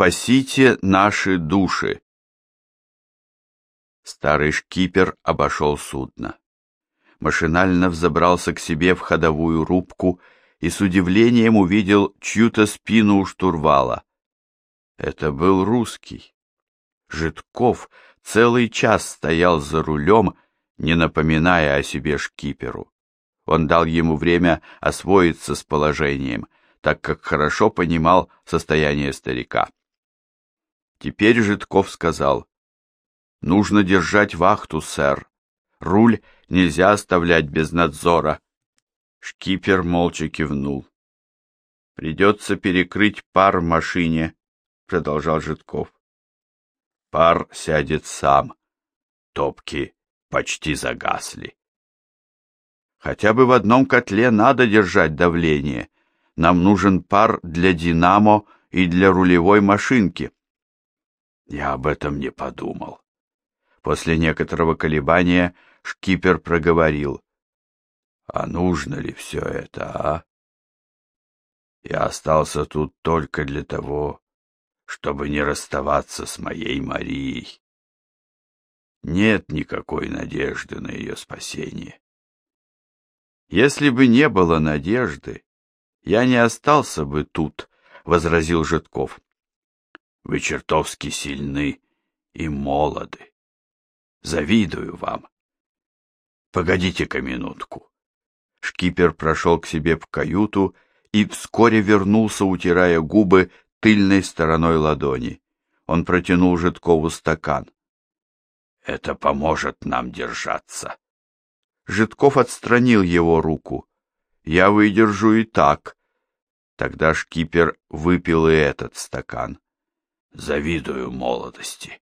Спасите наши души. Старый шкипер обошел судно. Машинально взобрался к себе в ходовую рубку и с удивлением увидел чью-то спину у штурвала. Это был русский. Житков целый час стоял за рулем, не напоминая о себе шкиперу. Он дал ему время освоиться с положением, так как хорошо понимал состояние старика. Теперь Житков сказал, «Нужно держать вахту, сэр. Руль нельзя оставлять без надзора». Шкипер молча кивнул. «Придется перекрыть пар машине», — продолжал Житков. «Пар сядет сам. Топки почти загасли. Хотя бы в одном котле надо держать давление. Нам нужен пар для динамо и для рулевой машинки. Я об этом не подумал. После некоторого колебания шкипер проговорил. А нужно ли все это, а? Я остался тут только для того, чтобы не расставаться с моей Марией. Нет никакой надежды на ее спасение. Если бы не было надежды, я не остался бы тут, — возразил Житков. Вы чертовски сильны и молоды. Завидую вам. Погодите-ка минутку. Шкипер прошел к себе в каюту и вскоре вернулся, утирая губы тыльной стороной ладони. Он протянул Житкову стакан. Это поможет нам держаться. Житков отстранил его руку. Я выдержу и так. Тогда шкипер выпил и этот стакан. Завидую молодости.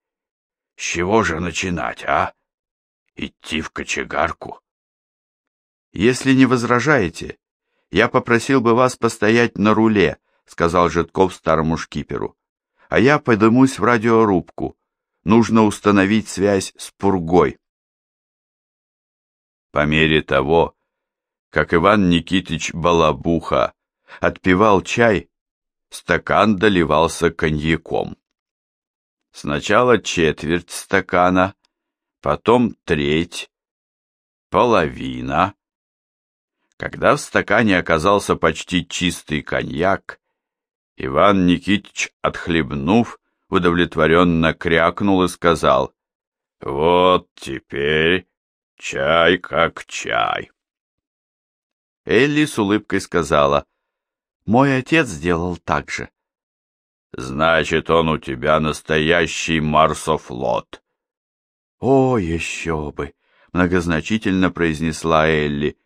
С чего же начинать, а? Идти в кочегарку? Если не возражаете, я попросил бы вас постоять на руле, сказал Житков старому шкиперу. А я подымусь в радиорубку. Нужно установить связь с пургой. По мере того, как Иван Никитич Балабуха отпивал чай, стакан доливался коньяком. Сначала четверть стакана, потом треть, половина. Когда в стакане оказался почти чистый коньяк, Иван Никитич, отхлебнув, удовлетворенно крякнул и сказал, «Вот теперь чай как чай». Элли с улыбкой сказала, «Мой отец сделал так же». «Значит, он у тебя настоящий марсофлот». «О, еще бы!» — многозначительно произнесла Элли,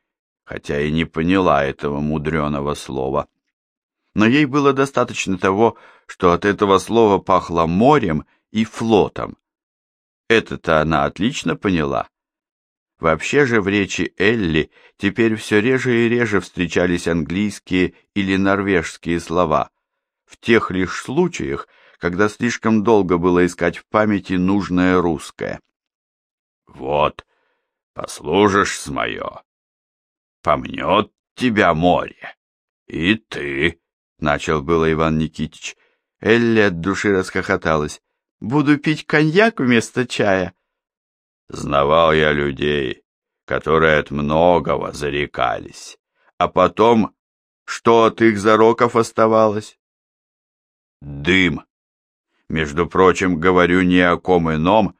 хотя и не поняла этого мудреного слова но ей было достаточно того, что от этого слова пахло морем и флотом. Это-то она отлично поняла. Вообще же в речи Элли теперь все реже и реже встречались английские или норвежские слова, в тех лишь случаях, когда слишком долго было искать в памяти нужное русское. «Вот, послужишь с мое, помнет тебя море, и ты Начал было Иван Никитич. Элли от души расхохоталась. Буду пить коньяк вместо чая. Знавал я людей, которые от многого зарекались. А потом, что от их зароков оставалось? Дым. Между прочим, говорю не о ком ином,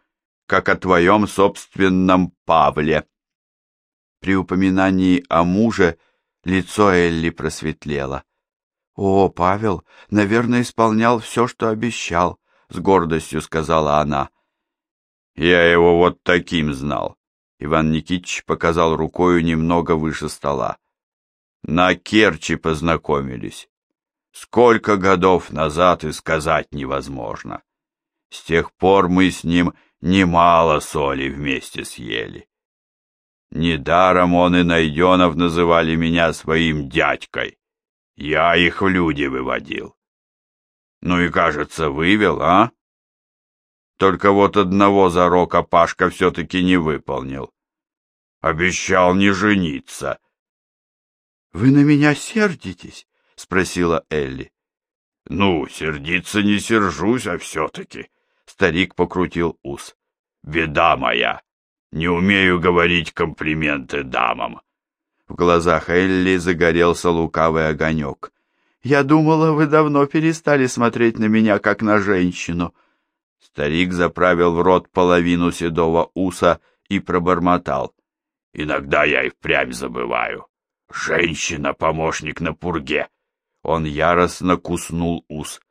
как о твоем собственном Павле. При упоминании о муже лицо Элли просветлело. «О, Павел, наверное, исполнял все, что обещал», — с гордостью сказала она. «Я его вот таким знал», — Иван Никитич показал рукою немного выше стола. «На Керчи познакомились. Сколько годов назад и сказать невозможно. С тех пор мы с ним немало соли вместе съели. Недаром он и Найденов называли меня своим дядькой. Я их в люди выводил. Ну и, кажется, вывел, а? Только вот одного зарока Пашка все-таки не выполнил. Обещал не жениться. — Вы на меня сердитесь? — спросила Элли. — Ну, сердиться не сержусь, а все-таки. Старик покрутил ус. Беда моя. Не умею говорить комплименты дамам. В глазах Элли загорелся лукавый огонек. «Я думала, вы давно перестали смотреть на меня, как на женщину». Старик заправил в рот половину седого уса и пробормотал. «Иногда я и впрямь забываю. Женщина — помощник на пурге». Он яростно куснул ус.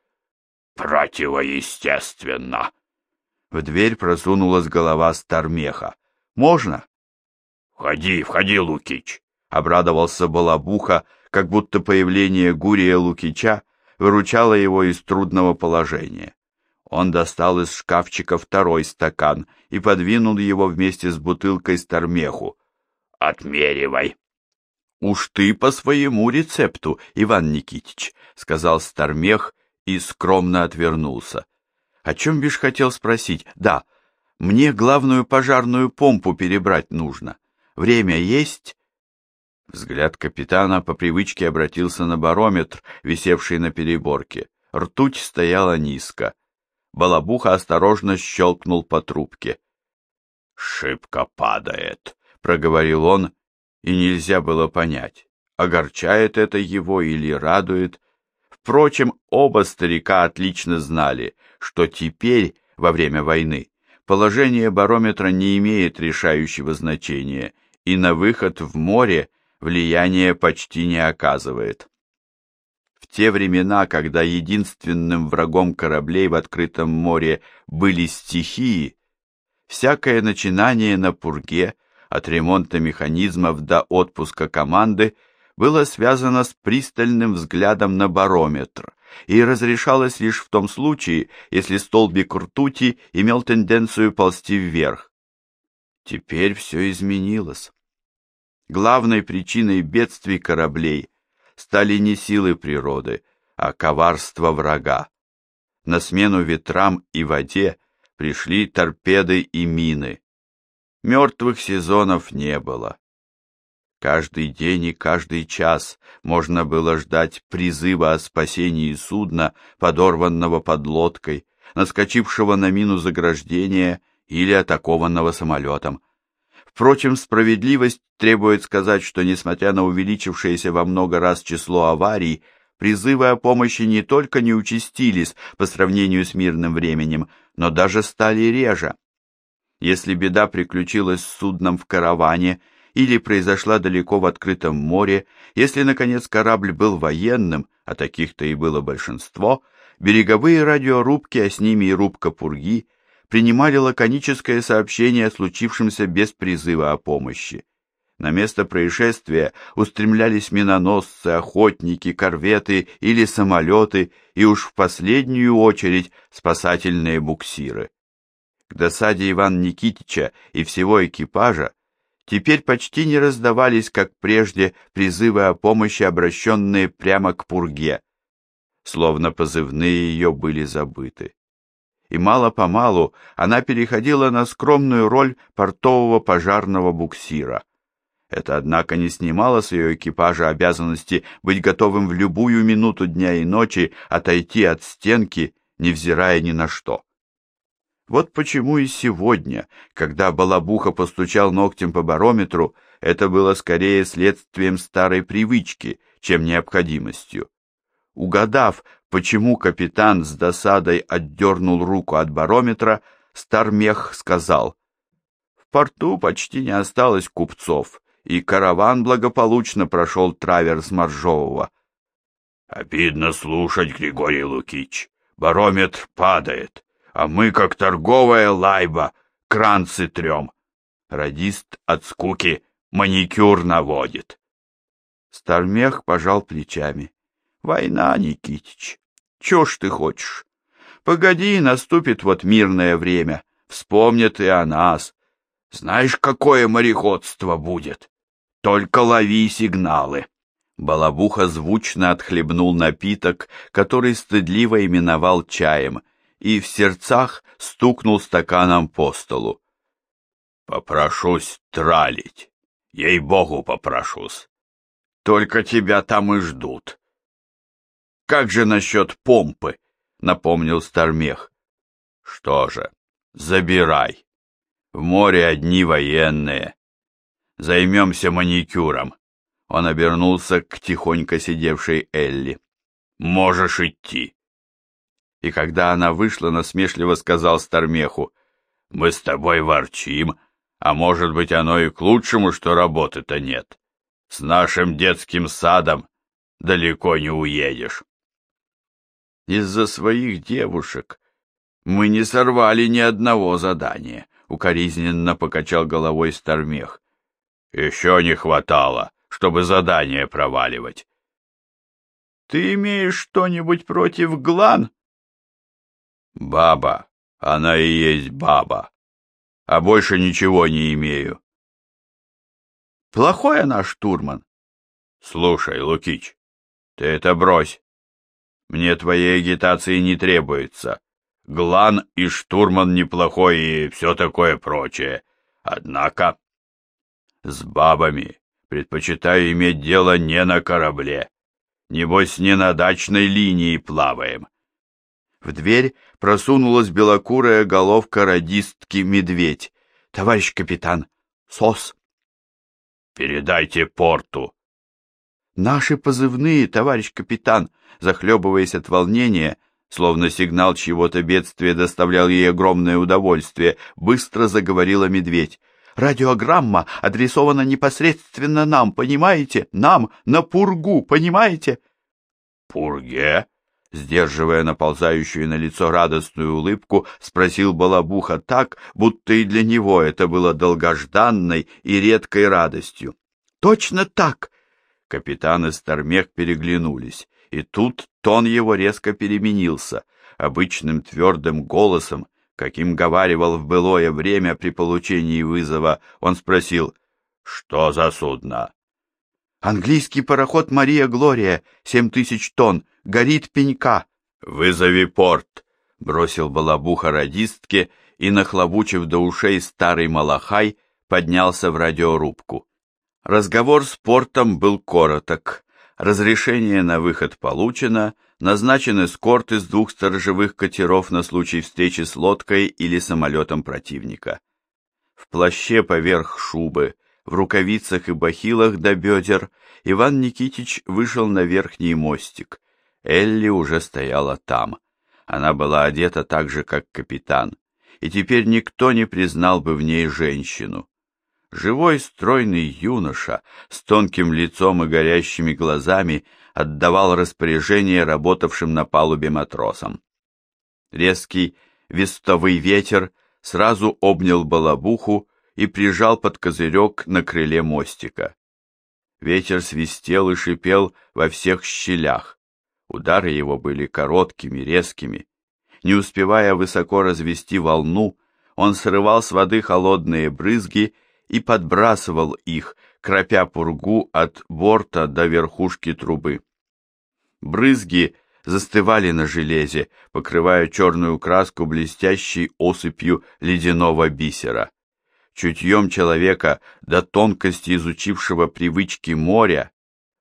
«Противоестественно!» В дверь просунулась голова Стармеха. «Можно?» «Входи, входи, Лукич!» — обрадовался Балабуха, как будто появление Гурия Лукича выручало его из трудного положения. Он достал из шкафчика второй стакан и подвинул его вместе с бутылкой Стармеху. «Отмеривай!» «Уж ты по своему рецепту, Иван Никитич», — сказал Стармех и скромно отвернулся. О чем бишь хотел спросить? Да, мне главную пожарную помпу перебрать нужно. Время есть? Взгляд капитана по привычке обратился на барометр, висевший на переборке. Ртуть стояла низко. Балабуха осторожно щелкнул по трубке. «Шибко падает», — проговорил он, и нельзя было понять, огорчает это его или радует. Впрочем, оба старика отлично знали, что теперь, во время войны, положение барометра не имеет решающего значения и на выход в море влияния почти не оказывает. Те времена, когда единственным врагом кораблей в открытом море были стихии, всякое начинание на пурге – от ремонта механизмов до отпуска команды было связано с пристальным взглядом на барометр и разрешалось лишь в том случае, если столбик ртути имел тенденцию ползти вверх. Теперь все изменилось. Главной причиной бедствий кораблей стали не силы природы, а коварство врага. На смену ветрам и воде пришли торпеды и мины. Мертвых сезонов не было. Каждый день и каждый час можно было ждать призыва о спасении судна, подорванного под лодкой, наскочившего на мину заграждения или атакованного самолетом. Впрочем, справедливость требует сказать, что, несмотря на увеличившееся во много раз число аварий, призывы о помощи не только не участились по сравнению с мирным временем, но даже стали реже. Если беда приключилась с судном в караване или произошла далеко в открытом море, если, наконец, корабль был военным, а таких-то и было большинство, береговые радиорубки, а с ними и рубка Пурги, принимали лаконическое сообщение о случившемся без призыва о помощи. На место происшествия устремлялись миноносцы, охотники, корветы или самолеты и уж в последнюю очередь спасательные буксиры. К досаде Ивана Никитича и всего экипажа теперь почти не раздавались, как прежде, призывы о помощи, обращенные прямо к пурге, словно позывные ее были забыты. И мало-помалу она переходила на скромную роль портового пожарного буксира. Это, однако, не снимало с ее экипажа обязанности быть готовым в любую минуту дня и ночи отойти от стенки, невзирая ни на что. Вот почему и сегодня, когда Балабуха постучал ногтем по барометру, это было скорее следствием старой привычки, чем необходимостью. Угадав, почему капитан с досадой отдернул руку от барометра, Стармех сказал, «В порту почти не осталось купцов, и караван благополучно прошел траверс Моржового». «Обидно слушать, Григорий Лукич. Барометр падает а мы, как торговая лайба, кранцы трем. Радист от скуки маникюр наводит. Стармех пожал плечами. Война, Никитич. Чё ж ты хочешь? Погоди, наступит вот мирное время. Вспомнят и о нас. Знаешь, какое мореходство будет? Только лови сигналы. Балабуха звучно отхлебнул напиток, который стыдливо именовал чаем, и в сердцах стукнул стаканом по столу. «Попрошусь тралить, ей-богу попрошусь. Только тебя там и ждут». Как же насчет помпы? Напомнил Стармех. Что же, забирай. В море одни военные. Займемся маникюром. Он обернулся к тихонько сидевшей Элли. Можешь идти. И когда она вышла, насмешливо сказал Стармеху, «Мы с тобой ворчим, а может быть оно и к лучшему, что работы-то нет. С нашим детским садом далеко не уедешь». Из-за своих девушек мы не сорвали ни одного задания, укоризненно покачал головой Стармех. Еще не хватало, чтобы задание проваливать. Ты имеешь что-нибудь против Глан? Баба, она и есть баба. А больше ничего не имею. Плохой она штурман. Слушай, Лукич, ты это брось. Мне твоей агитации не требуется. Глан и штурман неплохой и все такое прочее. Однако с бабами предпочитаю иметь дело не на корабле. Небось, не на дачной линии плаваем. В дверь просунулась белокурая головка радистки-медведь. «Товарищ капитан, сос!» «Передайте порту!» «Наши позывные, товарищ капитан!» Захлебываясь от волнения, словно сигнал чьего-то бедствия доставлял ей огромное удовольствие, быстро заговорила медведь. Радиограмма адресована непосредственно нам, понимаете? Нам, на Пургу, понимаете? Пурге? Сдерживая наползающую на лицо радостную улыбку, спросил Балабуха так, будто и для него это было долгожданной и редкой радостью. «Точно так!» Капитан и Стармех переглянулись, и тут тон его резко переменился. Обычным твердым голосом каким говаривал в былое время при получении вызова, он спросил, «Что за судно?» «Английский пароход «Мария Глория», семь тысяч тонн, горит пенька». «Вызови порт», — бросил балабуха радистке и, нахлобучив до ушей старый малахай, поднялся в радиорубку. Разговор с портом был короток. Разрешение на выход получено — назначен эскорт из двух сторожевых катеров на случай встречи с лодкой или самолетом противника. В плаще поверх шубы, в рукавицах и бахилах до бедер Иван Никитич вышел на верхний мостик. Элли уже стояла там. Она была одета так же, как капитан, и теперь никто не признал бы в ней женщину. Живой стройный юноша с тонким лицом и горящими глазами отдавал распоряжение работавшим на палубе матросам. Резкий вестовый ветер сразу обнял балабуху и прижал под козырек на крыле мостика. Ветер свистел и шипел во всех щелях. Удары его были короткими, резкими. Не успевая высоко развести волну, он срывал с воды холодные брызги и подбрасывал их, кропя пургу от борта до верхушки трубы. Брызги застывали на железе, покрывая черную краску блестящей осыпью ледяного бисера. Чутьем человека, до тонкости изучившего привычки моря,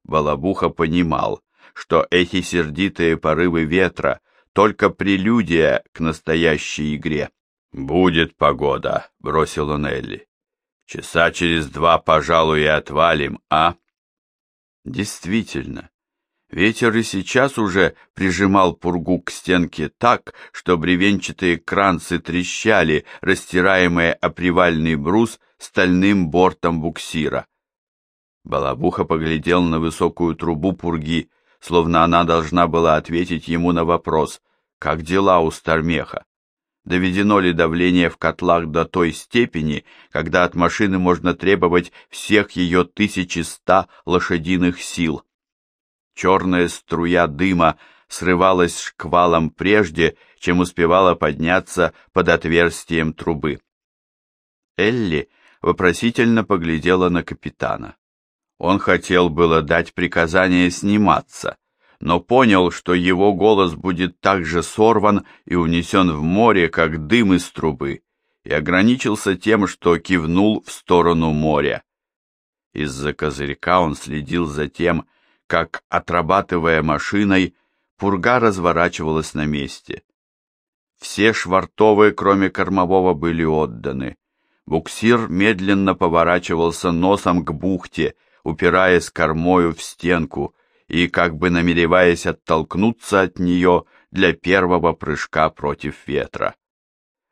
Балабуха понимал, что эти сердитые порывы ветра — только прелюдия к настоящей игре. «Будет погода», — бросил он Элли. «Часа через два, пожалуй, и отвалим, а?» Действительно, Ветер и сейчас уже прижимал пургу к стенке так, что бревенчатые кранцы трещали, растираемые о привальный брус стальным бортом буксира. Балабуха поглядел на высокую трубу пурги, словно она должна была ответить ему на вопрос, как дела у Стармеха. Доведено ли давление в котлах до той степени, когда от машины можно требовать всех ее 1100 лошадиных сил? Черная струя дыма срывалась шквалом прежде, чем успевала подняться под отверстием трубы. Элли вопросительно поглядела на капитана. Он хотел было дать приказание сниматься, но понял, что его голос будет так же сорван и унесен в море, как дым из трубы, и ограничился тем, что кивнул в сторону моря. Из-за козырька он следил за тем, как, отрабатывая машиной, пурга разворачивалась на месте. Все швартовые, кроме кормового, были отданы. Буксир медленно поворачивался носом к бухте, упираясь кормою в стенку и как бы намереваясь оттолкнуться от нее для первого прыжка против ветра.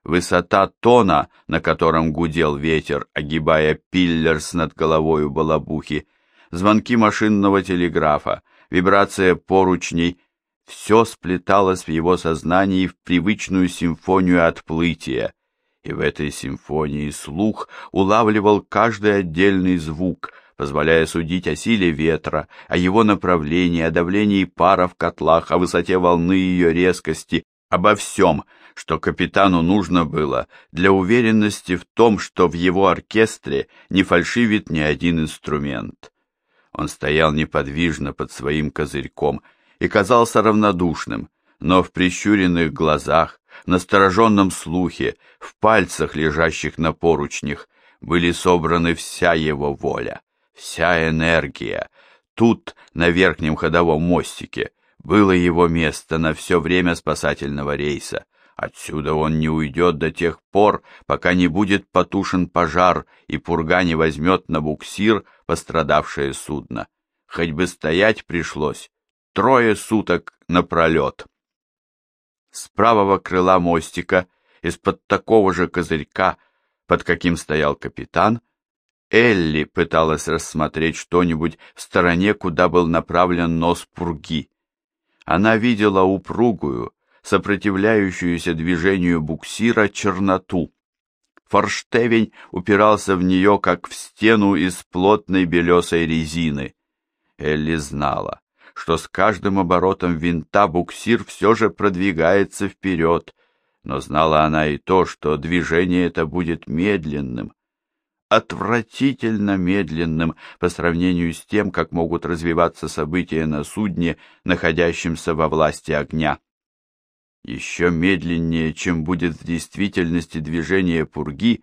Высота тона, на котором гудел ветер, огибая пиллерс над головою балабухи, звонки машинного телеграфа, вибрация поручней — все сплеталось в его сознании в привычную симфонию отплытия, и в этой симфонии слух улавливал каждый отдельный звук, позволяя судить о силе ветра, о его направлении, о давлении пара в котлах, о высоте волны и ее резкости, обо всем, что капитану нужно было для уверенности в том, что в его оркестре не фальшивит ни один инструмент. Он стоял неподвижно под своим козырьком и казался равнодушным, но в прищуренных глазах, в настороженном слухе, в пальцах, лежащих на поручнях, были собраны вся его воля, вся энергия. Тут, на верхнем ходовом мостике, было его место на все время спасательного рейса. Отсюда он не уйдет до тех пор, пока не будет потушен пожар и пурга не возьмет на буксир пострадавшее судно. Хоть бы стоять пришлось трое суток напролет. С правого крыла мостика, из-под такого же козырька, под каким стоял капитан, Элли пыталась рассмотреть что-нибудь в стороне, куда был направлен нос пурги. Она видела упругую, сопротивляющуюся движению буксира черноту. Форштевень упирался в нее, как в стену из плотной белесой резины. Элли знала, что с каждым оборотом винта буксир все же продвигается вперед, но знала она и то, что движение это будет медленным, отвратительно медленным по сравнению с тем, как могут развиваться события на судне, находящемся во власти огня еще медленнее, чем будет в действительности движение пурги,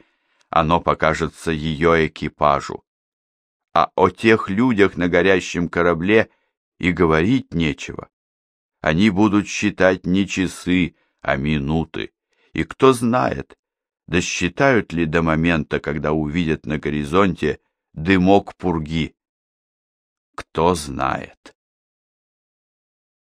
оно покажется ее экипажу. А о тех людях на горящем корабле и говорить нечего. Они будут считать не часы, а минуты. И кто знает, досчитают ли до момента, когда увидят на горизонте дымок пурги. Кто знает.